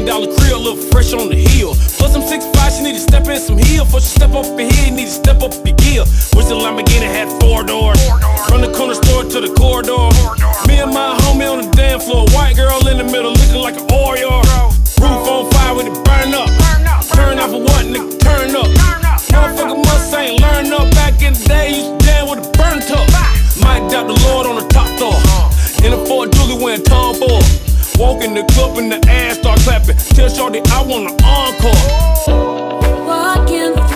million dollar crib, look fresh on the heel. Plus, I'm six five, she need to step in some heel. For she step up in here, need to step up your gear. Wish the Lamborghini had four doors. From the corner store to the corridor. up in the ass, start clapping. Tell Shorty I want an encore. Walking